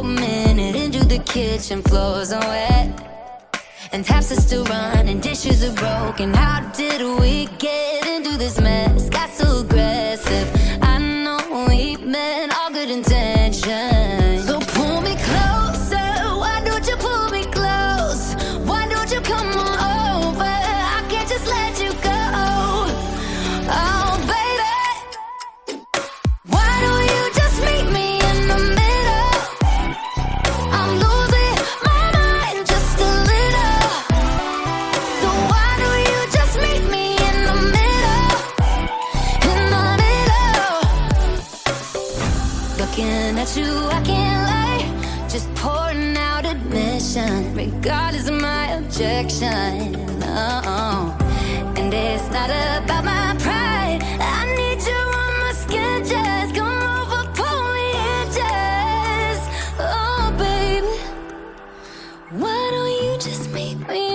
Minute into the kitchen. Floors are wet, and taps are still running. Dishes are broken. How did we get into this mess? Got so just pouring out admission, regardless of my objection. Oh, and it's not about my pride. I need you on my skin, just come over, pull me in, just. Oh, baby, why don't you just meet me?